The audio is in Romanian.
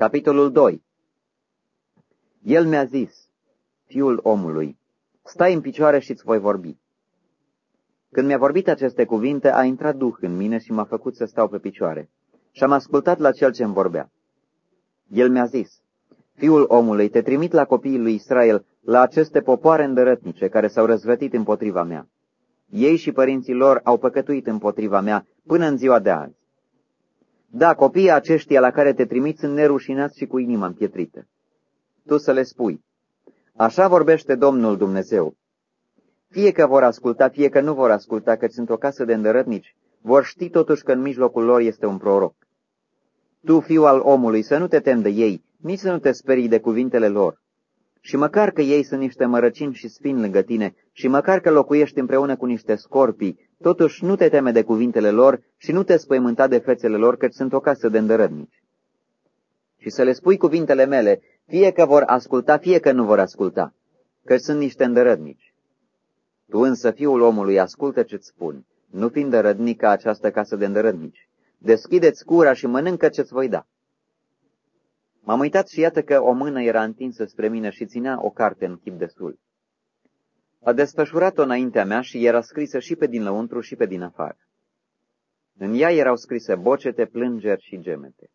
Capitolul 2 El mi-a zis, fiul omului, stai în picioare și îți voi vorbi. Când mi-a vorbit aceste cuvinte, a intrat Duh în mine și m-a făcut să stau pe picioare. Și am ascultat la cel ce îmi vorbea. El mi-a zis, Fiul omului, te trimit la copiii lui Israel, la aceste popoare îndărătnice care s-au răzvătit împotriva mea. Ei și părinții lor au păcătuit împotriva mea până în ziua de azi. Da, copiii aceștia la care te trimiți sunt nerușinați și cu inima împietrită. Tu să le spui, așa vorbește Domnul Dumnezeu. Fie că vor asculta, fie că nu vor asculta, că sunt o casă de îndărătnici, vor ști totuși că în mijlocul lor este un proroc. Tu, fiu al omului, să nu te temi de ei, nici să nu te sperii de cuvintele lor. Și măcar că ei sunt niște mărăcini și spin lângă tine, și măcar că locuiești împreună cu niște scorpii, totuși nu te teme de cuvintele lor și nu te spăimânta de fețele lor, căci sunt o casă de îndărădnici. Și să le spui cuvintele mele, fie că vor asculta, fie că nu vor asculta, căci sunt niște îndărădnici. Tu însă, fiul omului, ascultă ce-ți spun, nu fi îndărădnic ca această casă de îndărădnici. Deschideți cura și mănâncă ce-ți voi da. M-am uitat și iată că o mână era întinsă spre mine și ținea o carte în chip destul. A desfășurat-o înaintea mea și era scrisă și pe din lăuntru și pe din afară. În ea erau scrise bocete, plângeri și gemete.